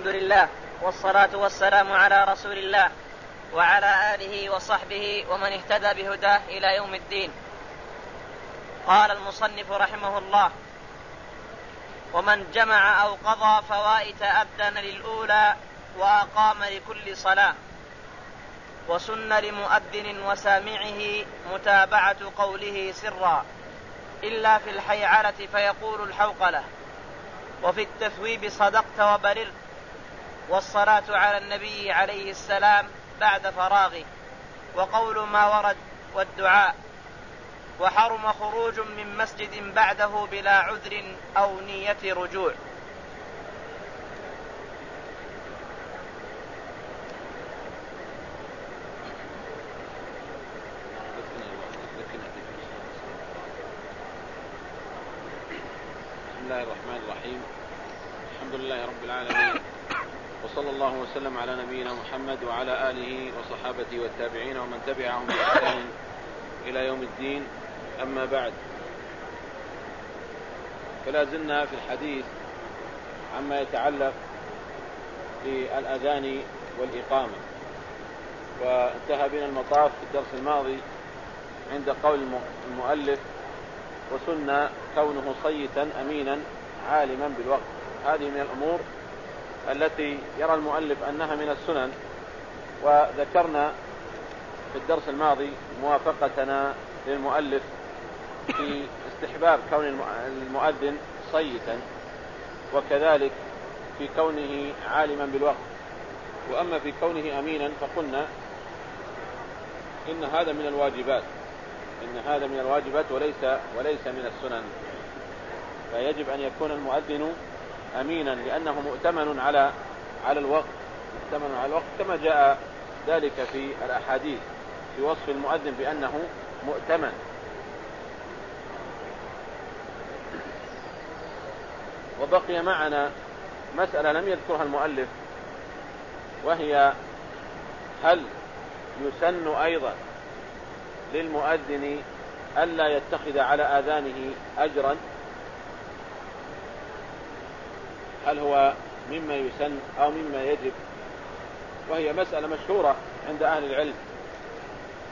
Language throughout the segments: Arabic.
الحمد لله والصلاة والسلام على رسول الله وعلى آله وصحبه ومن اهتدى بهداه إلى يوم الدين. قال المصنف رحمه الله ومن جمع أو قضى فوائت أبدن للأولى وأقام لكل صلاة وسن لمؤذن وسامعه متابعة قوله سرا إلا في الحيعلة فيقول الحوقلة وفي التثويب صدقت وبررت والصلاة على النبي عليه السلام بعد فراغه. وقول ما ورد والدعاء وحرم خروج من مسجد بعده بلا عذر أو نية رجوع. بسم الله الرحمن الرحيم. الحمد لله رب العالمين. وصلى الله وسلم على نبينا محمد وعلى آله وصحابته والتابعين ومن تبعهم بإحسان إلى يوم الدين. أما بعد فلا زلنا في الحديث عما يتعلق بالأذان والإقامة. وانتهى بنا المطاف في الدرس الماضي عند قول المؤلف وسن كونه صيتا أمينا عالما بالوقت. هذه من الأمور التي يرى المؤلف أنها من السنن وذكرنا في الدرس الماضي موافقتنا للمؤلف في استحباب كون المؤذن صيتا وكذلك في كونه عالما بالوقت. وأما في كونه أمينا فقلنا إن هذا من الواجبات إن هذا من الواجبات وليس وليس من السنن. فيجب أن يكون المؤذن أمينا لأنه مؤتمن على على الوقت مؤتمن على الوقت كما جاء ذلك في الأحاديث في وصف المؤذن بأنه مؤتمن. وبقي معنا مسألة لم يذكرها المؤلف وهي هل يسن أيضا للمؤذن ألا يتخذ على آذانه أجرا؟ هل هو مما يسن أو مما يجب؟ وهي مسألة مشهورة عند أهل العلم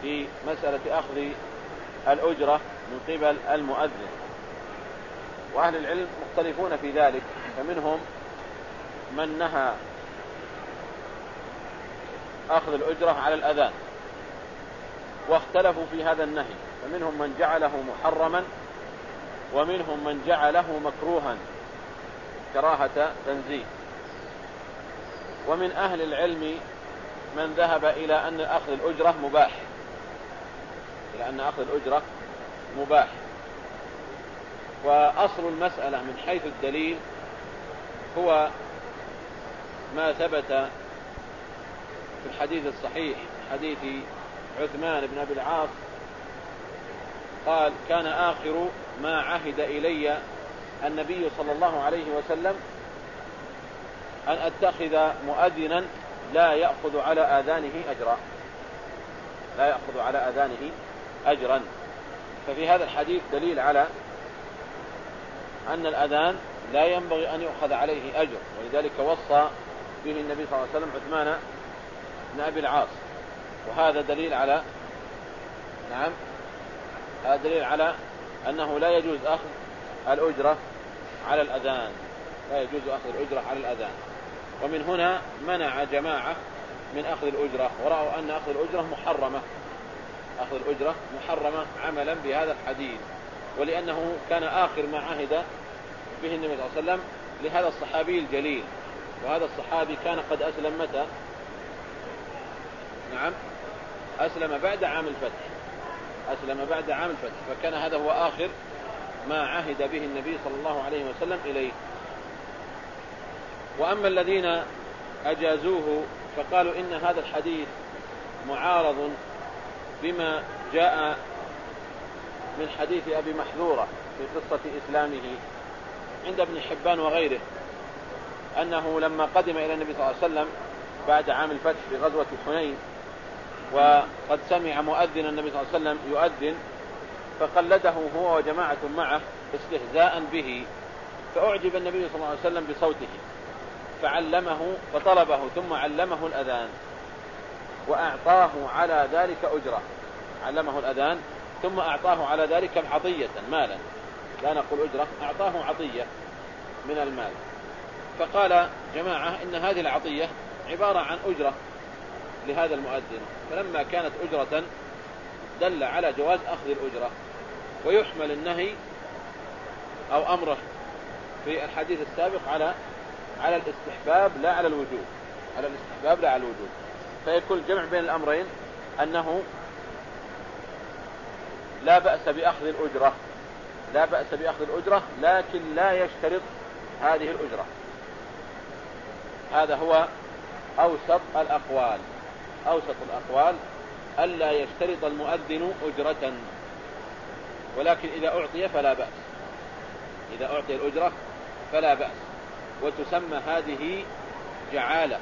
في مسألة أخذ الأجرة من قبل المؤذن. وأهل العلم مختلفون في ذلك فمنهم من نهى أخذ الأجرة على الأذان واختلفوا في هذا النهي فمنهم من جعله محرما ومنهم من جعله مكروها. كراهة تنزيه. ومن أهل العلم من ذهب إلى أن أخذ الأجرة مباح. إلى أن أخذ الأجرة مباح. وأصل المسألة من حيث الدليل هو ما ثبت في الحديث الصحيح حديث عثمان بن أبي العاص قال كان آخر ما عهد إلي النبي صلى الله عليه وسلم أن أتخذ مؤذنا لا يأخذ على آذانه أجرا. لا يأخذ على آذانه أجرا. ففي هذا الحديث دليل على أن الأذان لا ينبغي أن يؤخذ عليه أجر. ولذلك وصى به النبي صلى الله عليه وسلم عثمان بن أبي العاص. وهذا دليل على نعم هذا دليل على أنه لا يجوز أخذ الأجرة على الأذان. لا يجوز أخذ الأجرة على الأذان. ومن هنا منع جماعة من أخذ الأجرة. ورأوا أن أخذ الأجرة محرمة. أخذ الأجرة محرمة عملا بهذا الحديث. ولأنه كان آخر ما عهد به النبي صلى الله عليه وسلم لهذا الصحابي الجليل. وهذا الصحابي كان قد أسلم متى؟ نعم. أسلم بعد عام الفتح. أسلم بعد عام الفتح. فكان هذا هو آخر ما عهد به النبي صلى الله عليه وسلم إليه. وأما الذين أجازوه فقالوا إن هذا الحديث معارض بما جاء من حديث أبي محذورة في قصة إسلامه عند ابن حبان وغيره أنه لما قدم إلى النبي صلى الله عليه وسلم بعد عام الفتح في غزوة حنين وقد سمع مؤذن النبي صلى الله عليه وسلم يؤذن فقلده هو وجماعة معه استهزاء به فأعجب النبي صلى الله عليه وسلم بصوته فعلمه فطلبه ثم علمه الأذان وأعطاه على ذلك أجرة. علمه الأذان ثم أعطاه على ذلك عطية مالا. لا نقول أجرة أعطاه عطية من المال. فقال جماعة إن هذه العطية عبارة عن أجرة لهذا المؤذن. فلما كانت أجرة دل على جواز أخذ الأجرة. ويحمل النهي أو أمره في الحديث السابق على على الاستحباب لا على الوجوب. على الاستحباب لا على الوجوب. فيكون الجمع بين الأمرين أنه لا بأس بأخذ الأجرة. لا بأس بأخذ الأجرة لكن لا يشترط هذه الأجرة. هذا هو أوسط الأقوال. أوسط الأقوال ألا يشترط المؤذن أجرة. ولكن إذا أعطي فلا بأس. إذا أعطي الأجرة فلا بأس. وتسمى هذه جعالة.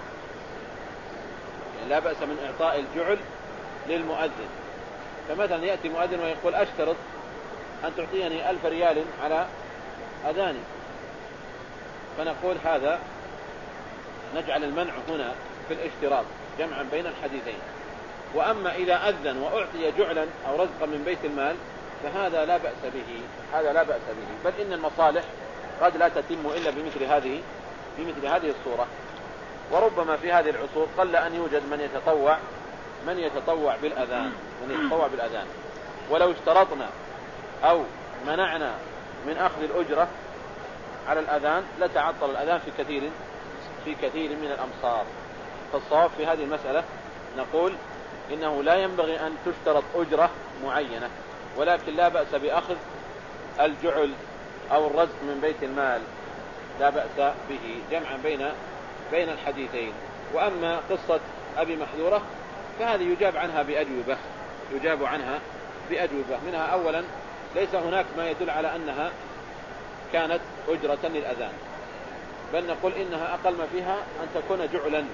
يعني لا بأس من إعطاء الجعل للمؤذن. فمثلا يأتي مؤذن ويقول أشترط أن تعطيني ألف ريال على أذاني. فنقول هذا نجعل المنع هنا في الاشتراط جمعا بين الحديثين. وأما إذا أذن وأعطي جعلا أو رزقا من بيت المال فهذا لا بأس به هذا لا بأس به. بل إن المصالح قد لا تتم إلا بمثل هذه بمثل هذه الصورة. وربما في هذه العصور قل أن يوجد من يتطوع من يتطوع بالأذان من يتطوع بالأذان. ولو اشترطنا أو منعنا من أخذ الأجرة على الأذان لتعطل الأذان في كثير في كثير من الأمصار. فالصواب في هذه المسألة نقول إنه لا ينبغي أن تشترط أجرة معينة. ولكن لا بأس بأخذ الجعل أو الرزق من بيت المال. لا بأس به جمعا بين بين الحديثين. وأما قصة أبي محذورة فهذه يجاب عنها بأجوبة. يجاب عنها بأجوبة. منها أولا ليس هناك ما يدل على أنها كانت أجرة للأذان. بل نقول إنها أقل ما فيها أن تكون جعلا.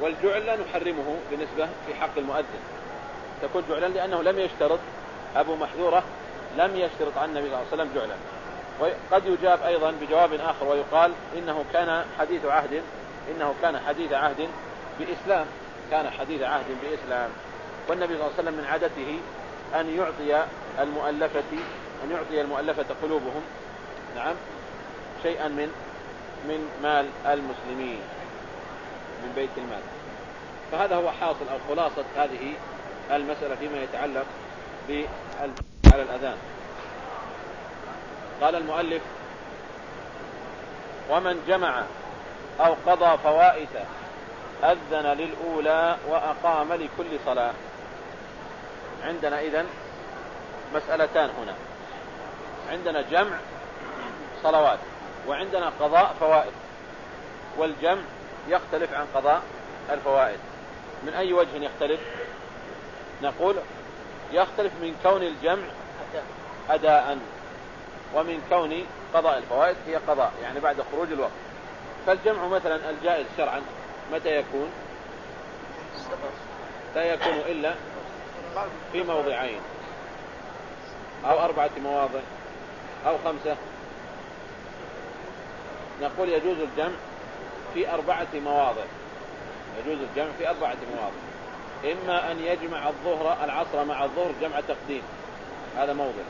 والجعل لا نحرمه بالنسبة في حق المؤذن. تكون جعلا لأنه لم يشترط أبو محذورة لم يشترط عن النبي صلى الله عليه وسلم جعلا وقد يجاب أيضا بجواب آخر ويقال إنه كان حديث عهد إنه كان حديث عهد بإسلام كان حديث عهد بإسلام. والنبي صلى الله عليه وسلم من عادته أن يعطي المؤلفة أن يعطي المؤلفة قلوبهم نعم شيئا من من مال المسلمين من بيت المال. فهذا هو حاصل أو خلاصة هذه المسألة فيما يتعلق على الأذان. قال المؤلف ومن جمع أو قضى فوائت أذن للأولى وأقام لكل صلاة. عندنا إذن مسألتان هنا. عندنا جمع صلوات وعندنا قضاء فوائد. والجمع يختلف عن قضاء الفوائد. من أي وجه يختلف؟ نقول يختلف من كون الجمع أداء ومن كون قضاء الفوائد هي قضاء يعني بعد خروج الوقت. فالجمع مثلا الجائز شرعا متى يكون؟ لا يكون إلا في موضعين. أو أربعة مواضع أو خمسة. نقول يجوز الجمع في أربعة مواضع. يجوز الجمع في أربعة مواضع. إما أن يجمع الظهر العصر مع الظهر جمع تقديم. هذا موضع.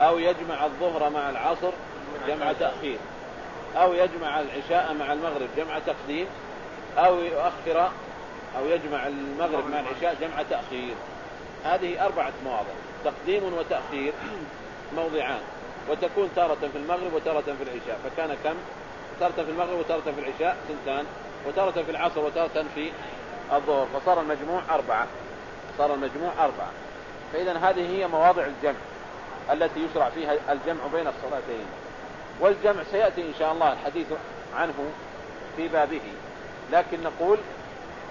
أو يجمع الظهر مع العصر جمع تأخير. أو يجمع العشاء مع المغرب جمع تقديم. أو يؤخر أو يجمع المغرب مع العشاء جمع تأخير. هذه أربعة مواضع. تقديم وتأخير موضعان. وتكون تارة في المغرب وتارة في العشاء. فكان كم؟ تارة في المغرب وتارة في العشاء سنتان وتارة في العصر وتارة في الظهر فصار المجموع أربعة. صار المجموع أربعة. فإذا هذه هي مواضع الجمع التي يشرع فيها الجمع بين الصلاتين. والجمع سيأتي إن شاء الله الحديث عنه في بابه. لكن نقول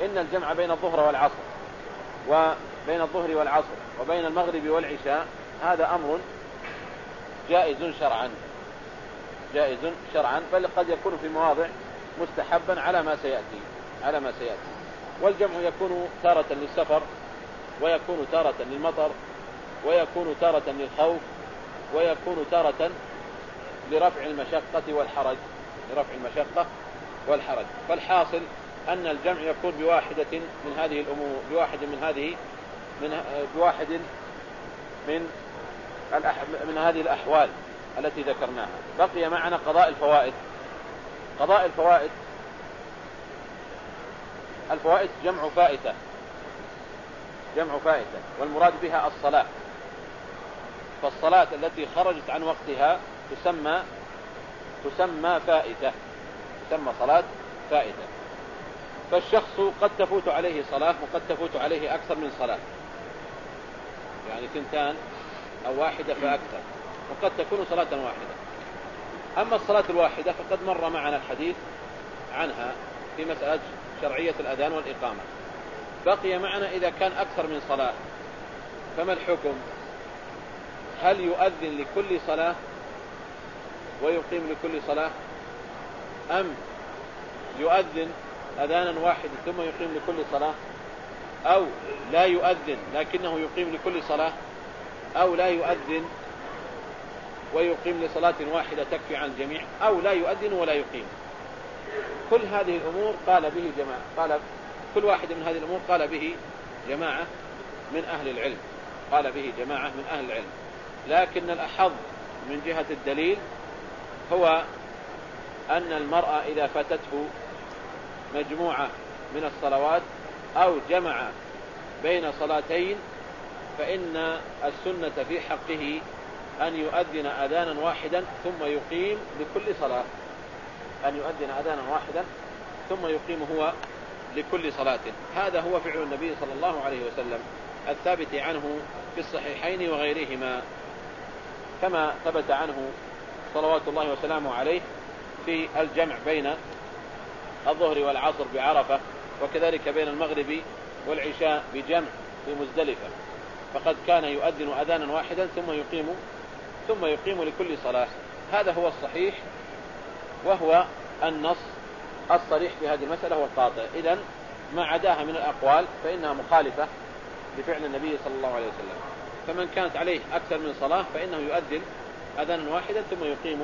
إن الجمع بين الظهر والعصر وبين الظهر والعصر وبين المغرب والعشاء هذا أمر جائز شرعا. جائز شرعا بل قد يكون في مواضع مستحبا على ما سيأتي على ما سيأتي. والجمع يكون تارة للسفر ويكون تارة للمطر ويكون تارة للخوف ويكون تارة لرفع المشقة والحرج لرفع المشقة والحرج. فالحاصل أن الجمع يكون بواحدة من هذه الأمور بواحد من هذه من بواحد من من هذه الأحوال التي ذكرناها. بقي معنا قضاء الفوائد. قضاء الفوائد الفوائد جمع فائتة. جمع فائتة. والمراد بها الصلاة. فالصلاة التي خرجت عن وقتها تسمى تسمى فائتة. تسمى صلاة فائتة. فالشخص قد تفوت عليه صلاة وقد تفوت عليه أكثر من صلاة. يعني ثنتان أو واحدة فأكثر. وقد تكون صلاة واحدة. أما الصلاة الواحدة فقد مر معنا الحديث عنها في مسألة شرعية الأذان والإقامة. بقي معنا إذا كان أكثر من صلاة. فما الحكم؟ هل يؤذن لكل صلاة ويقيم لكل صلاة؟ أم يؤذن أذانا واحدا ثم يقيم لكل صلاة؟ أو لا يؤذن لكنه يقيم لكل صلاة؟ أو لا يؤذن ويقيم لصلاة واحدة تكفي عن الجميع؟ أو لا يؤذن ولا يقيم. كل هذه الأمور قال به جماعة قال كل واحد من هذه الأمور قال به جماعة من أهل العلم قال به جماعة من أهل العلم. لكن الأحظ من جهة الدليل هو أن المرأة إذا فاتته مجموعة من الصلوات أو جمع بين صلاتين فإن السنة في حقه أن يؤذن أذانا واحدا ثم يقيم لكل صلاة. أن يؤذن أذانا واحدا ثم يقيم هو لكل صلاة. هذا هو فعل النبي صلى الله عليه وسلم الثابت عنه في الصحيحين وغيرهما كما ثبت عنه صلوات الله وسلامه عليه في الجمع بين الظهر والعصر بعرفة وكذلك بين المغرب والعشاء بجمع في مزدلفة. فقد كان يؤذن أذانا واحدا ثم يقيم ثم يقيم لكل صلاة. هذا هو الصحيح. وهو النص الصريح في هذه المسألة والقاطع. إذا ما عداها من الأقوال فإنها مخالفة لفعل النبي صلى الله عليه وسلم. فمن كانت عليه أكثر من صلاة فإنه يؤذن أذانا واحدا ثم يقيم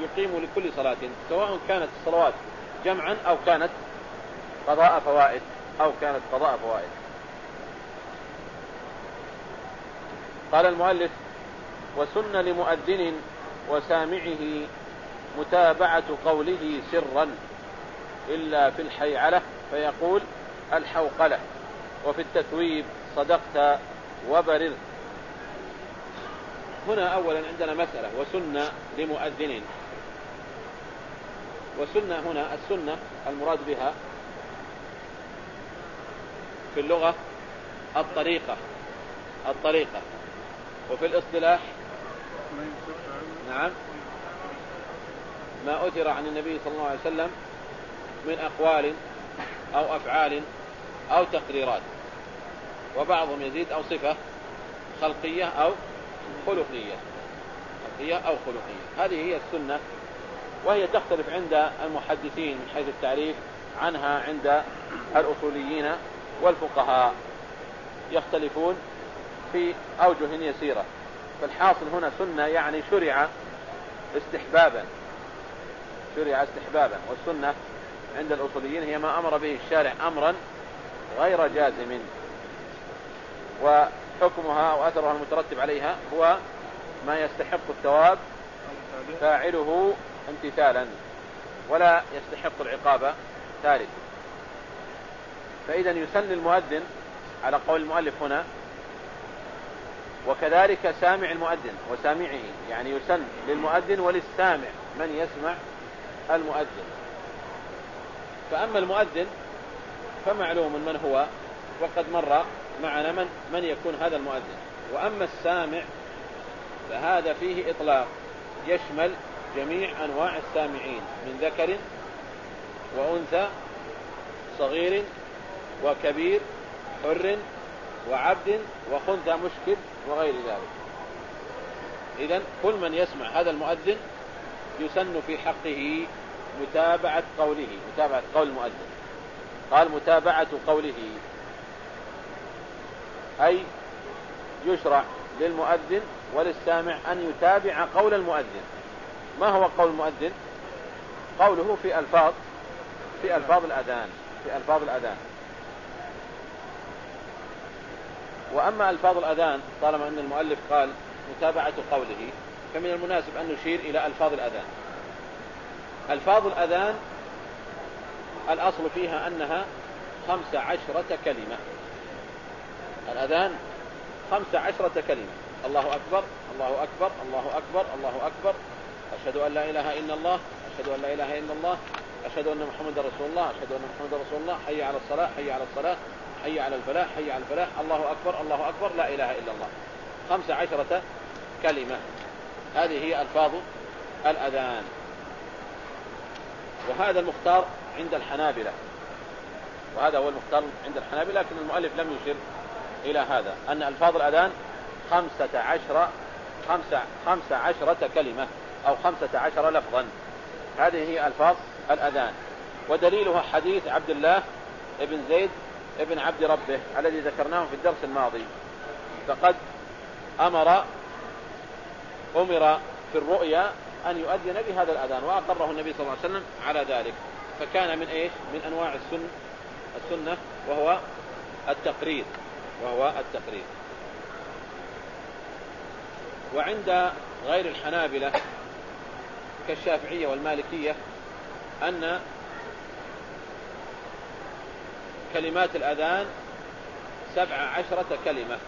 يقيم لكل صلاة سواء كانت الصلوات جمعا أو كانت قضاء فوائد أو كانت قضاء فوائد. قال المؤلف وسن لمؤذن وسامعه متابعة قوله سرا إلا في الحيعلة فيقول الحوقلة وفي التثويب صدقت وبرر هنا أولا عندنا مسألة وسنة لمؤذن وسنة هنا السنة المراد بها في اللغة الطريقة الطريقة. وفي الاصطلاح؟ نعم. ما أثر عن النبي صلى الله عليه وسلم من أقوال أو أفعال أو تقريرات. وبعضهم يزيد أو صفة خلقية أو خلقية. خلقية أو خلقية. هذه هي السنة وهي تختلف عند المحدثين من حيث التعريف عنها عند الأصوليين والفقهاء. يختلفون في أوجه يسيرة. فالحاصل هنا سنة يعني شرع استحبابا. شرع استحبابا والسنة عند الأصوليين هي ما أمر به الشارع أمرا غير جازم. وحكمها وأثرها المترتب عليها هو ما يستحق الثواب فاعله امتثالا ولا يستحق العقاب ثالث. فإذا يسن المؤذن على قول المؤلف هنا وكذلك سامع المؤذن وسامعه يعني يسن للمؤذن وللسامع من يسمع المؤذن. فأما المؤذن فمعلوم من هو وقد مر معنا من, من يكون هذا المؤذن. وأما السامع فهذا فيه إطلاق. يشمل جميع أنواع السامعين من ذكر وأنثى صغير وكبير حر وعبد وخنثى مشكل وغير ذلك. إذا كل من يسمع هذا المؤذن يسن في حقه متابعة قوله متابعة قول المؤذن قال متابعة قوله. أي يشرع للمؤذن وللسامع أن يتابع قول المؤذن. ما هو قول المؤذن؟ قوله في ألفاظ في ألفاظ الأذان في ألفاظ الأذان. وأما ألفاظ الأذان طالما أن المؤلف قال متابعة قوله فمن المناسب أن نشير إلى ألفاظ الأذان. ألفاظ الأذان الأصل فيها أنها خمس عشرة كلمة. الأذان خمس عشرة كلمة. الله أكبر الله أكبر الله أكبر الله أكبر. أشهد أن لا إله إلا الله أشهد أن لا إله إلا الله أشهد أن محمد رسول الله أشهد أن محمد رسول الله. حي على الصلاة حي على الصلاة حي على الفلاح حي على الفلاح. الله أكبر الله أكبر. لا إله إلا الله. خمس عشرة كلمة. هذه هي ألفاظ الأذان. وهذا المختار عند الحنابلة. وهذا هو المختار عند الحنابلة لكن المؤلف لم يشر إلى هذا. أن ألفاظ الأذان خمسة عشر خمسة, خمسة عشرة كلمة أو خمسة عشر لفظا. هذه هي ألفاظ الأذان. ودليلها حديث عبد الله ابن زيد ابن عبد ربه الذي ذكرناه في الدرس الماضي. فقد أمر أمر في الرؤيا أن يؤذن بهذا الأذان وأقره النبي صلى الله عليه وسلم على ذلك. فكان من إيش؟ من أنواع السنة السنة وهو التقرير وهو التقرير. وعند غير الحنابلة كالشافعية والمالكية أن كلمات الأذان سبع عشرة كلمة.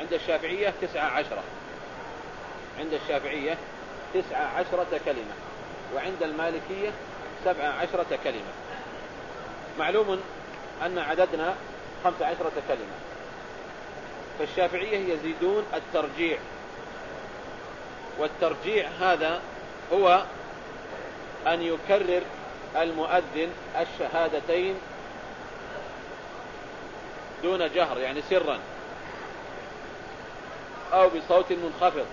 عند الشافعية تسعة عشرة. عند الشافعية تسعة عشرة كلمة وعند المالكية سبع عشرة كلمة. معلوم أن عددنا خمس عشرة كلمة. فالشافعية يزيدون الترجيع. والترجيع هذا هو أن يكرر المؤذن الشهادتين دون جهر يعني سرا. أو بصوت منخفض.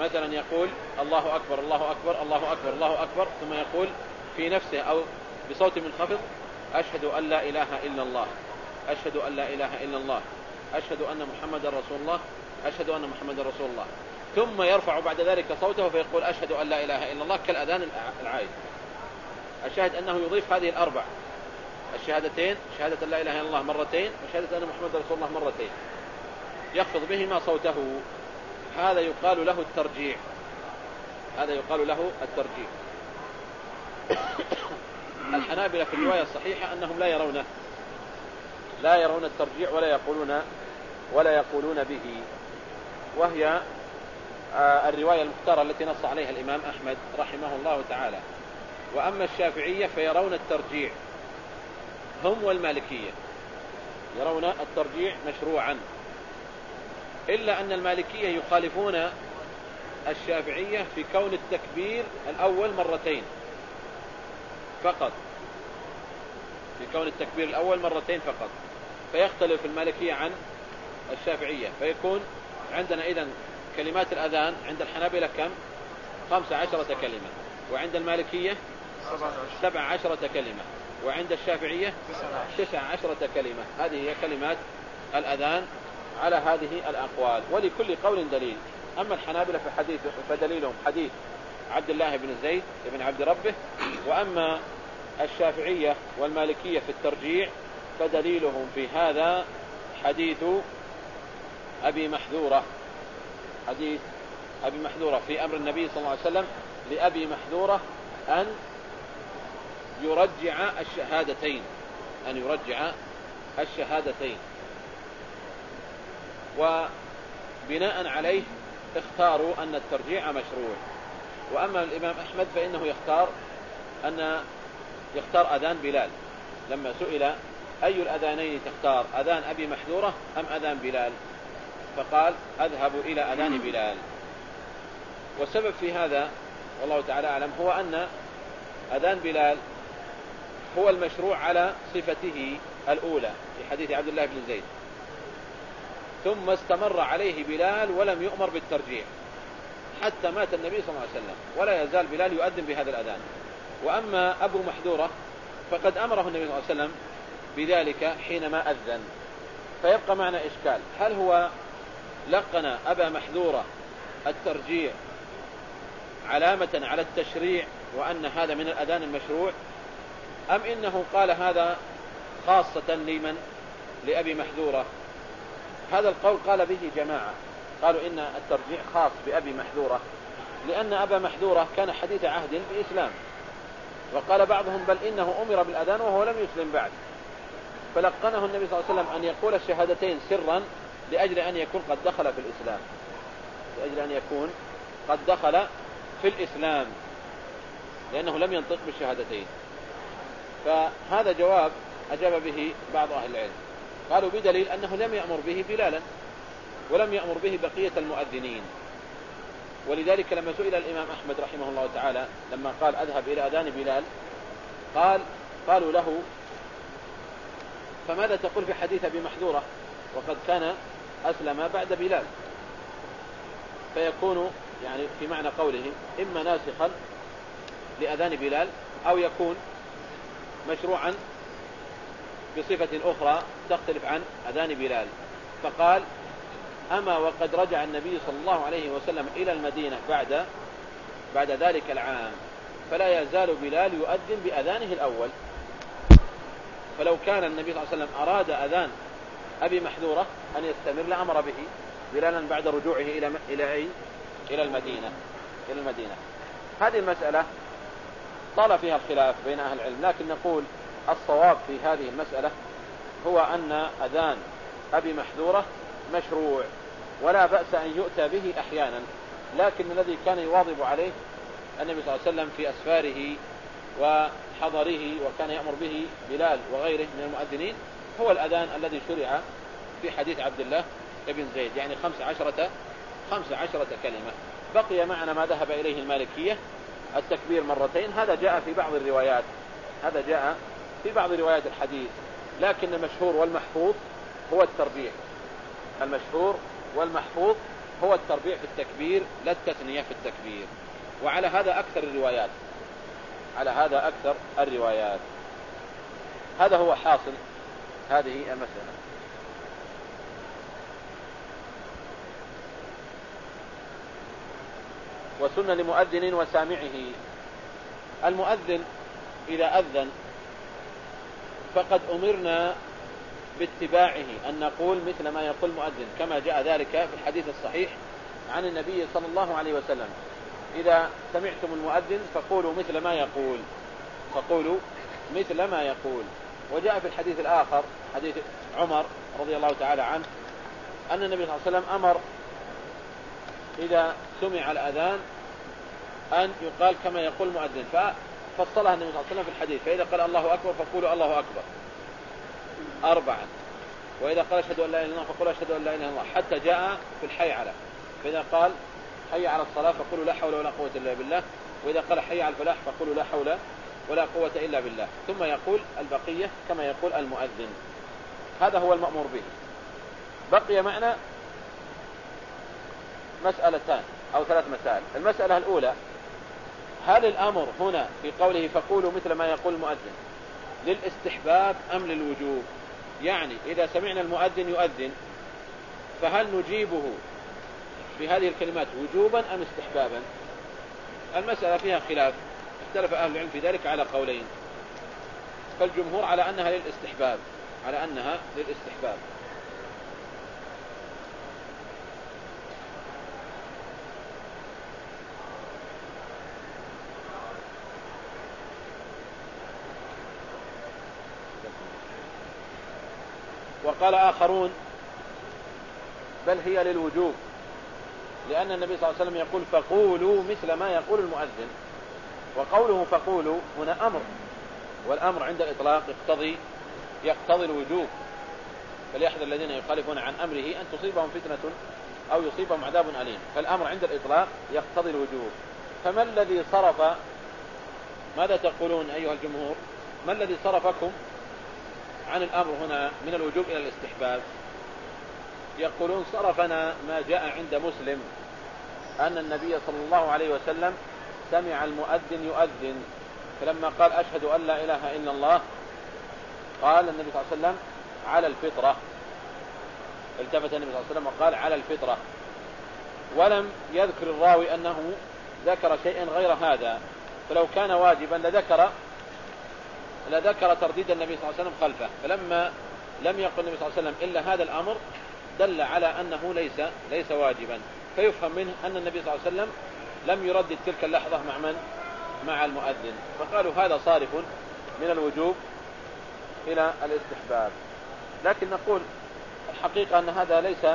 مثلا يقول الله أكبر الله أكبر الله أكبر الله أكبر ثم يقول في نفسه أو بصوت منخفض أشهد أن لا إله إلا الله أشهد أن لا إله إلا الله أشهد أن محمد رسول الله أشهد أن محمد رسول الله. ثم يرفع بعد ذلك صوته فيقول أشهد أن لا إله إلا الله كالأذان العائد. الشاهد أنه يضيف هذه الأربع. الشهادتين شهادة لا إله إلا الله مرتين وشهادة أن محمد رسول الله مرتين. يخفض بهما صوته. هذا يقال له الترجيع. هذا يقال له الترجيع. الحنابلة في الرواية الصحيحة أنهم لا يرونه. لا يرون الترجيع ولا يقولون ولا يقولون به. وهي آه، الرواية المختارة التي نص عليها الإمام أحمد رحمه الله تعالى. وأما الشافعية فيرون الترجيع. هم والمالكية. يرون الترجيع مشروعا. إلا أن المالكية يخالفون الشافعية في كون التكبير الأول مرتين فقط. في كون التكبير الأول مرتين فقط. فيختلف المالكية عن الشافعية. فيكون عندنا إذن كلمات الأذان عند الحنابلة كم؟ خمس عشرة كلمة. وعند المالكية سبع عشرة كلمة. وعند الشافعية تسع عشرة. كلمة. هذه هي كلمات الأذان على هذه الأقوال. ولكل قول دليل. أما الحنابلة فحديث فدليلهم حديث عبد الله بن زيد بن عبد ربه. وأما الشافعية والمالكية في الترجيع فدليلهم في هذا حديث أبي محذورة. حديث أبي محذورة في أمر النبي صلى الله عليه وسلم لأبي محذورة أن يرجع الشهادتين. أن يرجع الشهادتين. وبناء عليه اختاروا أن الترجيع مشروع. وأما الإمام أحمد فإنه يختار أن يختار أذان بلال. لما سئل أي الأذانين تختار أذان أبي محذورة أم أذان بلال؟ فقال أذهب إلى أذان بلال. والسبب في هذا والله تعالى أعلم هو أن أذان بلال هو المشروع على صفته الأولى في حديث عبد الله بن زيد. ثم استمر عليه بلال ولم يؤمر بالترجيع حتى مات النبي صلى الله عليه وسلم ولا يزال بلال يؤذن بهذا الأذان. وأما أبو محذورة فقد أمره النبي صلى الله عليه وسلم بذلك حينما أذن. فيبقى معنا إشكال هل هو لقن أبا محذورة الترجيع علامة على التشريع وأن هذا من الأذان المشروع أم إنه قال هذا خاصة لمن؟ لأبي محذورة. هذا القول قال به جماعة. قالوا إن الترجيع خاص بأبي محذورة لأن أبا محذورة كان حديث عهد بإسلام. وقال بعضهم بل إنه أمر بالأذان وهو لم يسلم بعد. فلقنه النبي صلى الله عليه وسلم أن يقول الشهادتين سرا لأجل أن يكون قد دخل في الإسلام. لأجل أن يكون قد دخل في الإسلام. لأنه لم ينطق بالشهادتين. فهذا جواب أجاب به بعض أهل العلم. قالوا بدليل أنه لم يأمر به بلالا ولم يأمر به بقية المؤذنين. ولذلك لما سئل الإمام أحمد رحمه الله تعالى لما قال أذهب إلى أذان بلال قال قالوا له فماذا تقول في حديث أبي محذورة؟ وقد كان أسلم بعد بلال. فيكون يعني في معنى قوله إما ناسخا لأذان بلال أو يكون مشروعا بصفة أخرى تختلف عن أذان بلال. فقال أما وقد رجع النبي صلى الله عليه وسلم إلى المدينة بعد بعد ذلك العام فلا يزال بلال يؤذن بأذانه الأول. فلو كان النبي صلى الله عليه وسلم أراد أذان أبي محذورة أن يستمر لأمر به بلالا بعد رجوعه إلى إلى أي؟ إلى المدينة. إلى المدينة. هذه المسألة طال فيها الخلاف بين أهل العلم لكن نقول الصواب في هذه المسألة هو أن أذان أبي محذورة مشروع ولا بأس أن يؤتى به أحيانا. لكن الذي كان يواظب عليه النبي صلى الله عليه وسلم في أسفاره وحضره وكان يأمر به بلال وغيره من المؤذنين هو الأذان الذي شرع في حديث عبد الله بن زيد يعني خمس عشرة, خمس عشرة كلمة. بقي معنا ما ذهب إليه المالكية التكبير مرتين. هذا جاء في بعض الروايات. هذا جاء في بعض روايات الحديث لكن المشهور والمحفوظ هو التربيع. المشهور والمحفوظ هو التربيع في التكبير لا التثنية في التكبير. وعلى هذا أكثر الروايات. على هذا أكثر الروايات. هذا هو حاصل هذه المسألة. وسنة لمؤذن وسامعه. المؤذن إذا أذن فقد أمرنا باتباعه أن نقول مثل ما يقول المؤذن كما جاء ذلك في الحديث الصحيح عن النبي صلى الله عليه وسلم. إذا سمعتم المؤذن فقولوا مثل ما يقول. فقولوا مثل ما يقول. وجاء في الحديث الآخر حديث عمر رضي الله تعالى عنه أن النبي صلى الله عليه وسلم أمر إذا سمع الأذان أن يقال كما يقول المؤذن. ففصلها النبي صلى الله عليه وسلم في الحديث. فإذا قال الله أكبر فقولوا الله أكبر. أربعا وإذا قال أشهد أن لا إله إلا الله فقولوا أشهد أن لا إله إلا الله. حتى جاء في الحي على. فإذا قال حي على الصلاة فقولوا لا حول ولا قوة إلا بالله. وإذا قال حي على الفلاح فقولوا لا حول ولا قوة إلا بالله. ثم يقول البقية كما يقول المؤذن. هذا هو المأمور به. بقي معنا مسألتان أو ثلاث مسائل. المسألة الأولى هل الأمر هنا في قوله فقولوا مثل ما يقول المؤذن للاستحباب أم للوجوب؟ يعني إذا سمعنا المؤذن يؤذن فهل نجيبه في هذه الكلمات وجوبا أم استحبابا؟ المسألة فيها خلاف اختلف أهل العلم في ذلك على قولين. فالجمهور على أنها للاستحباب على أنها للاستحباب. وقال آخرون بل هي للوجوب لأن النبي صلى الله عليه وسلم يقول فقولوا مثل ما يقول المؤذن وقوله فقولوا هنا أمر والأمر عند الإطلاق يقتضي يقتضي الوجوب فليحذر الذين يخالفون عن أمره أن تصيبهم فتنة أو يصيبهم عذاب أليم فالأمر عند الإطلاق يقتضي الوجوب. فما الذي صرف؟ ماذا تقولون أيها الجمهور؟ ما الذي صرفكم؟ عن الأمر هنا من الوجوب إلى الاستحباب. يقولون صرفنا ما جاء عند مسلم أن النبي صلى الله عليه وسلم سمع المؤذن يؤذن. فلما قال أشهد أن لا إله إلا الله قال النبي صلى الله عليه وسلم على الفطرة. التفت النبي صلى الله عليه وسلم وقال على الفطرة. ولم يذكر الراوي أنه ذكر شيئا غير هذا. فلو كان واجبا لذكر لذكر ترديد النبي صلى الله عليه وسلم خلفه. فلما لم يقل النبي صلى الله عليه وسلم إلا هذا الأمر دل على أنه ليس ليس واجبا. فيفهم منه أن النبي صلى الله عليه وسلم لم يردد تلك اللحظة مع من؟ مع المؤذن. فقالوا هذا صارف من الوجوب إلى الاستحباب. لكن نقول الحقيقة أن هذا ليس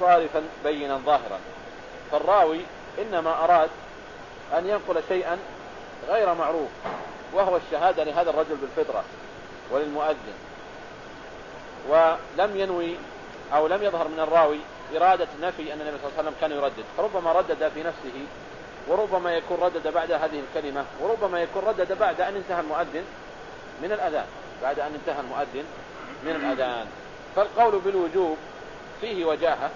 صارفا بينا ظاهرا. فالراوي إنما أراد أن ينقل شيئا غير معروف. وهو الشهادة لهذا الرجل بالفطرة وللمؤذن. ولم ينوي أو لم يظهر من الراوي إرادة نفي أن النبي صلى الله عليه وسلم كان يردد. فربما ردد في نفسه وربما يكون ردد بعد هذه الكلمة وربما يكون ردد بعد أن انتهى المؤذن من الأذان. بعد أن انتهى المؤذن من الأذان. فالقول بالوجوب فيه وجاهة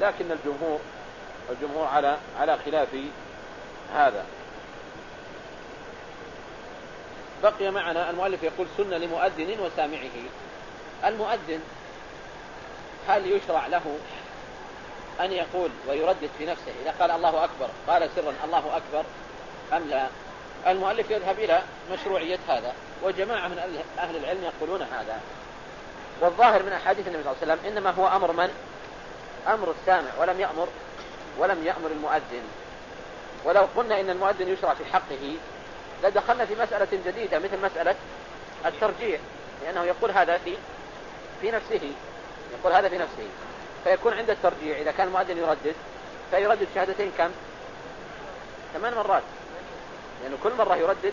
لكن الجمهور الجمهور على على خلاف هذا. بقي معنا المؤلف يقول سنة لمؤذن وسامعه. المؤذن هل يشرع له أن يقول ويردد في نفسه إذا قال الله أكبر قال سرا الله أكبر أم لا؟ المؤلف يذهب إلى مشروعية هذا وجماعة من أهل العلم يقولون هذا. والظاهر من أحاديث النبي صلى الله عليه وسلم إنما هو أمر من؟ أمر السامع ولم يأمر ولم يأمر المؤذن. ولو قلنا إن المؤذن يشرع في حقه لدخلنا في مسألة جديدة مثل مسألة الترجيح لأنه يقول هذا في في نفسه يقول هذا في نفسه. فيكون عند الترجيع إذا كان المؤذن يردد فيردد شهادتين كم؟ ثمان مرات. لأنه كل مرة يردد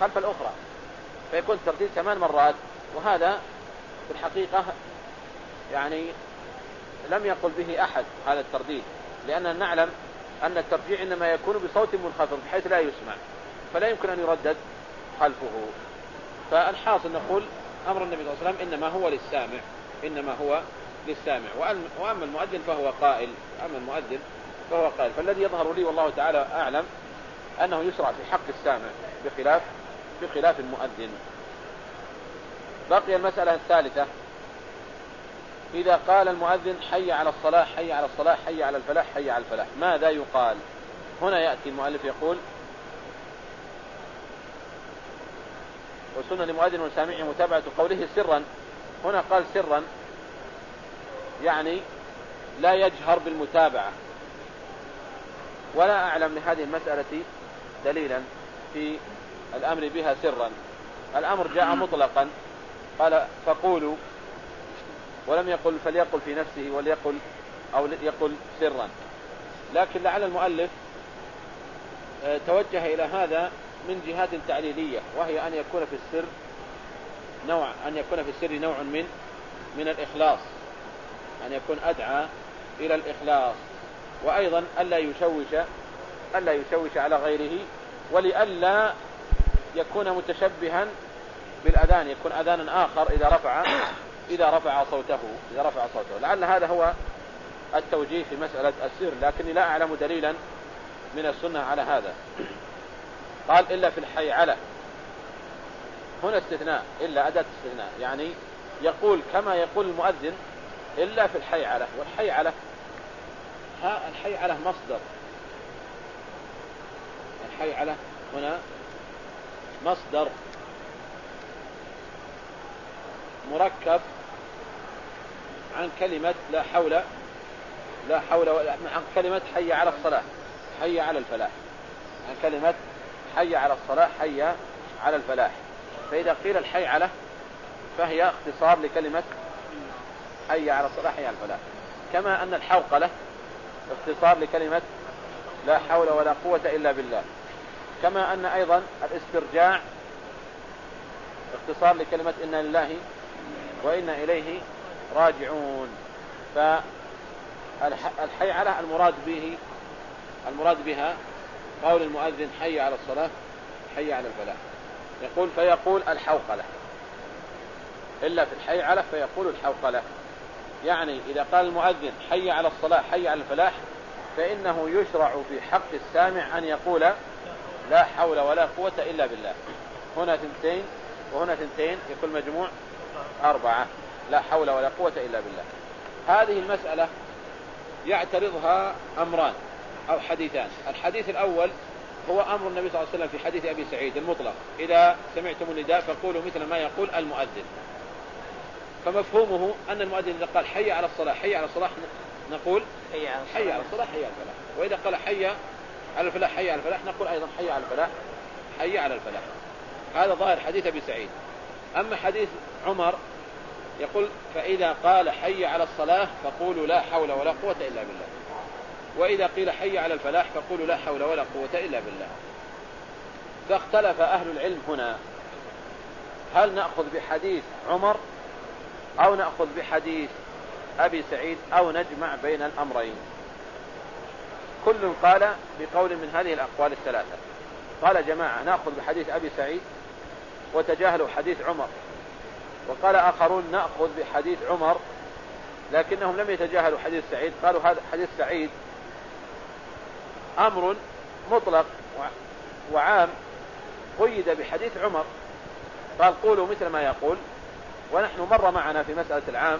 خلف الأخرى. فيكون الترديد ثمان مرات وهذا في الحقيقة يعني لم يقل به أحد هذا الترديد. لأننا نعلم أن الترجيع إنما يكون بصوت منخفض بحيث لا يسمع. فلا يمكن أن يردد خلفه. فالحاصل نقول أمر النبي صلى الله عليه وسلم إنما هو للسامع إنما هو للسامع. وأما المؤذن فهو قائل أما المؤذن فهو قائل. فالذي يظهر لي والله تعالى أعلم أنه يشرع في حق السامع بخلاف بخلاف المؤذن. بقي المسألة الثالثة. إذا قال المؤذن حي على الصلاة حي على الصلاة حي على الفلاح حي على الفلاح. ماذا يقال؟ هنا يأتي المؤلف يقول وسنة لمؤذن وسامع متابعة قوله سرا. هنا قال سرا يعني لا يجهر بالمتابعة. ولا أعلم لهذه المسألة دليلا في الأمر بها سرا. الأمر جاء مطلقا. قال فقولوا ولم يقل فليقل في نفسه وليقل أو يقل سرا. لكن لعل المؤلف آه، توجه إلى هذا من جهات تعليلية وهي أن يكون في السر نوع أن يكون في السر نوع من من الإخلاص. أن يكون أدعى إلى الإخلاص. وأيضا ألا يشوش ألا يشوش على غيره ولئلا يكون متشبها بالأذان يكون أذانا آخر إذا رفع إذا رفع صوته إذا رفع صوته. لعل هذا هو التوجيه في مسألة السر لكني لا أعلم دليلا من السنة على هذا. قال إلا في الحي على هنا استثناء إلا أداة استثناء. يعني يقول كما يقول المؤذن إلا في الحي على والحي على ها الحي على مصدر. الحي على هنا مصدر. مركب عن كلمة لا حول لا حول ولا عن كلمة حي على الصلاة حي على الفلاح. عن كلمة حي على الصلاة حي على الفلاح. فإذا قيل الحي على فهي اختصار لكلمة حي على الصلاة حي على الفلاح. كما أن الحوقلة اختصار لكلمة لا حول ولا قوة إلا بالله. كما أن أيضا الإسترجاع اختصار لكلمة إنا لله وإنا إليه راجعون. فالحيعلة المراد به المراد بها قول المؤذن حي على الصلاة حي على الفلاح. يقول فيقول الحوقلة. إلا في الحيعلة فيقول الحوقلة. يعني إذا قال المؤذن حي على الصلاة حي على الفلاح فإنه يشرع في حق السامع أن يقول لا حول ولا قوة إلا بالله. هنا ثنتين وهنا ثنتين يكون مجموع أربعة. لا حول ولا قوة إلا بالله. هذه المسألة يعترضها أمران. أو حديثان الحديث الأول هو أمر النبي صلى الله عليه وسلم في حديث أبي سعيد المطلق إذا سمعتم النداء فقولوا مثل ما يقول المؤذن فمفهومه أن المؤذن إذا قال حي على الصلاة حي على الصلاة نقول حي على الصلاة حي على الصلاة حي على الفلاح وإذا قال حي على الفلاح حي على الفلاح نقول أيضا حي على الفلاح حي على الفلاح هذا ظاهر حديث أبي سعيد أما حديث عمر يقول فإذا قال حي على الصلاة فقولوا لا حول ولا قوة إلا بالله وإذا قيل حي على الفلاح فقولوا لا حول ولا قوة إلا بالله. فاختلف أهل العلم هنا. هل نأخذ بحديث عمر أو نأخذ بحديث أبي سعيد أو نجمع بين الأمرين؟ كل قال بقول من هذه الأقوال الثلاثة. قال جماعة نأخذ بحديث أبي سعيد وتجاهلوا حديث عمر. وقال آخرون نأخذ بحديث عمر لكنهم لم يتجاهلوا حديث سعيد. قالوا هذا حديث سعيد أمر مطلق وعام قيد بحديث عمر. قال قولوا مثل ما يقول. ونحن مر معنا في مسألة العام